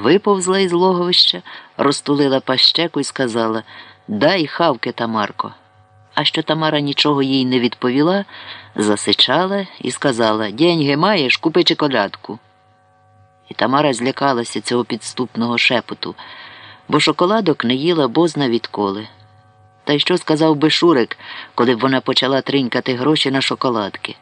виповзла із логовища, розтулила пащеку і сказала Дай хавки, Тамарко. А що Тамара нічого їй не відповіла, засичала і сказала Деньги маєш, купи чоколядку. І Тамара злякалася цього підступного шепоту, бо шоколадок не їла бозна відколи. Та й що сказав би Шурик, коли б вона почала тринькати гроші на шоколадки.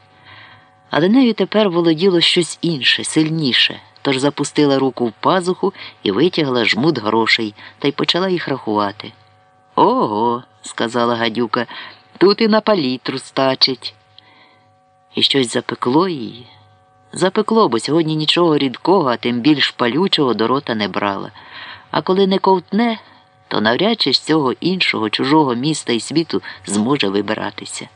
Але нею тепер володіло щось інше, сильніше, тож запустила руку в пазуху і витягла жмут грошей та й почала їх рахувати. Ого, сказала гадюка, тут і на палітру стачить. І щось запекло її. Запекло, бо сьогодні нічого рідкого, а тим більш палючого до рота не брала. А коли не ковтне, то навряд чи з цього іншого чужого міста і світу зможе вибиратися.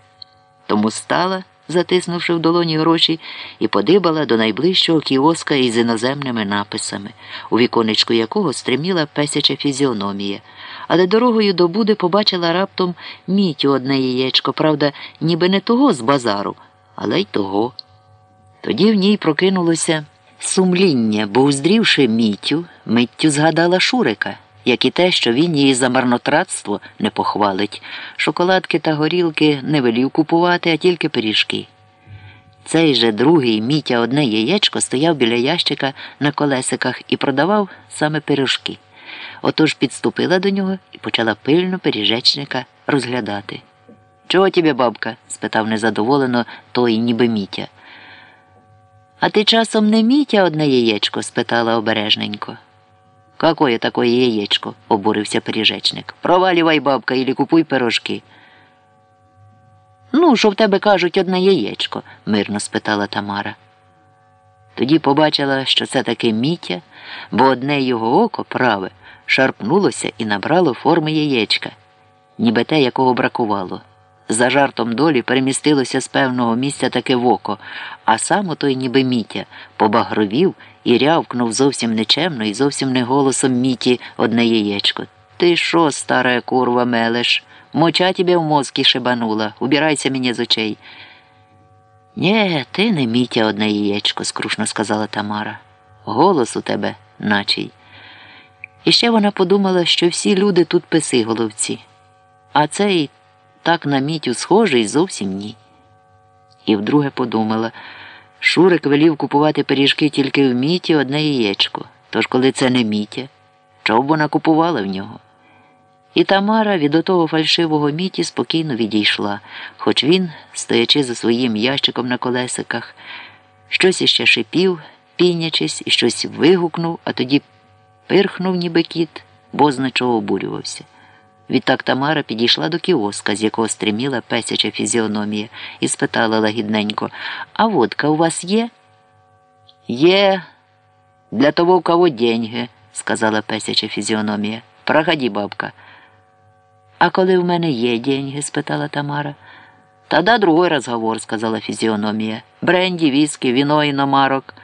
Тому стала, затиснувши в долоні гроші, і подибала до найближчого кіоска із іноземними написами, у віконечку якого стриміла песяча фізіономія. Але дорогою до Буди побачила раптом мітю одне яєчко, правда, ніби не того з базару, але й того. Тоді в ній прокинулося сумління, бо, уздрівши мітю, миттю згадала Шурика, як і те, що він її за марнотратство не похвалить. Шоколадки та горілки не велів купувати, а тільки пиріжки. Цей же другий мітя одне яєчко стояв біля ящика на колесиках і продавав саме пиріжки. Отож підступила до нього і почала пильно пиріжечника розглядати. Чого тебе, бабка? спитав незадоволено той ніби мітя. А ти часом не мітя одне яєчко? спитала обережненько. Какое такое яєчко? обурився пиріжечник. Провалювай, бабка, і купуй пирожки. Ну, що в тебе кажуть одне яєчко? мирно спитала Тамара. Тоді побачила, що це таки мітя, бо одне його око праве шарпнулося і набрало форми яєчка, ніби те, якого бракувало. За жартом долі перемістилося з певного місця таке в око, а сам отой ніби мітя побагровів і рявкнув зовсім нечемно і зовсім не голосом міті одне яєчко. Ти що, стара курва, мелеш? Моча тебе в мозки шибанула, убирайся мені з очей. Нє, ти не мітя одне яєчко, скрушно сказала Тамара. Голос у тебе, начий. І ще вона подумала, що всі люди тут писи головці, а цей так на мітю схожий зовсім ні. І вдруге подумала Шурик велів купувати пиріжки тільки в міті одне яєчко. Тож, коли це не мітя, чого б вона купувала в нього? І Тамара від отого фальшивого міті спокійно відійшла, хоч він, стоячи за своїм ящиком на колесиках, щось іще шипів, пінячись, і щось вигукнув, а тоді пирхнув, ніби кіт, бо з обурювався. Відтак Тамара підійшла до кіоска, з якого стриміла песяча фізіономія, і спитала лагідненько А водка у вас є? Є. Для того, у кого деньги, сказала песяча фізіономія. Проходи, бабка. А коли в мене є деньги? спитала Тамара. Тогда другой разговор, сказала фізіономія. Бренді, віскі, віно і номарок.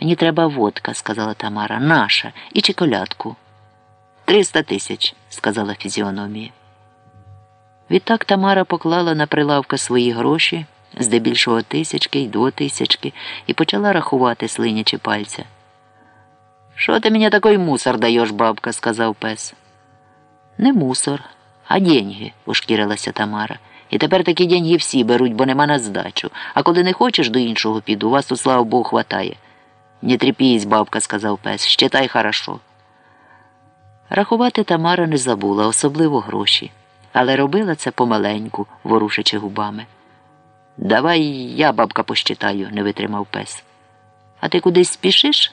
Мені треба водка, сказала Тамара, наша, і чоколядку. Триста тисяч, сказала фізіономія. Відтак Тамара поклала на прилавка свої гроші, здебільшого тисячки й двотисячки, і почала рахувати слинячи пальця. Що ти мені такий мусор даєш, бабка? сказав пес. Не мусор, а деньги, ушкірилася Тамара. І тепер такі деньги всі беруть, бо нема на здачу. А коли не хочеш до іншого піду, вас тут, слава Богу, хватає. Не тріпісь, бабка, сказав пес, щитай хорошо. Рахувати Тамара не забула, особливо гроші, але робила це помаленьку, ворушачи губами. Давай я, бабка, посчитаю, не витримав пес. А ти кудись спішиш?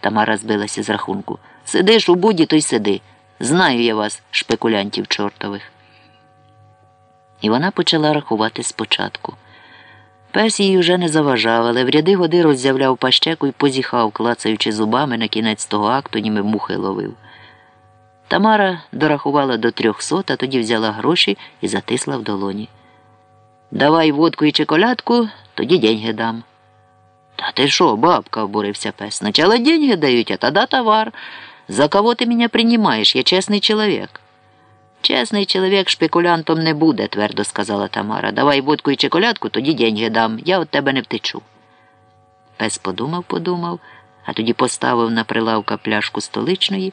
Тамара збилася з рахунку. Сидиш у буді, то й сиди. Знаю я вас, шпекулянтів чортових. І вона почала рахувати спочатку. Пес їй уже не заважав, але в ряди годи роззявляв пащеку і позіхав, клацаючи зубами на кінець того акту, ніби мухи ловив. Тамара дорахувала до трьохсот, а тоді взяла гроші і затисла в долоні. Давай водку і чоколядку, тоді деньги дам. Та ти що, бабка, обурився пес. Сначала деньги дають, а тоді товар. За кого ти мене приймаєш? Я чесний чоловік. Чесний чоловік шпекулянтом не буде, твердо сказала Тамара. Давай водку і чоколядку, тоді деньги дам. Я від тебе не втечу. Пес подумав, подумав, а тоді поставив на прилавка пляшку столичної.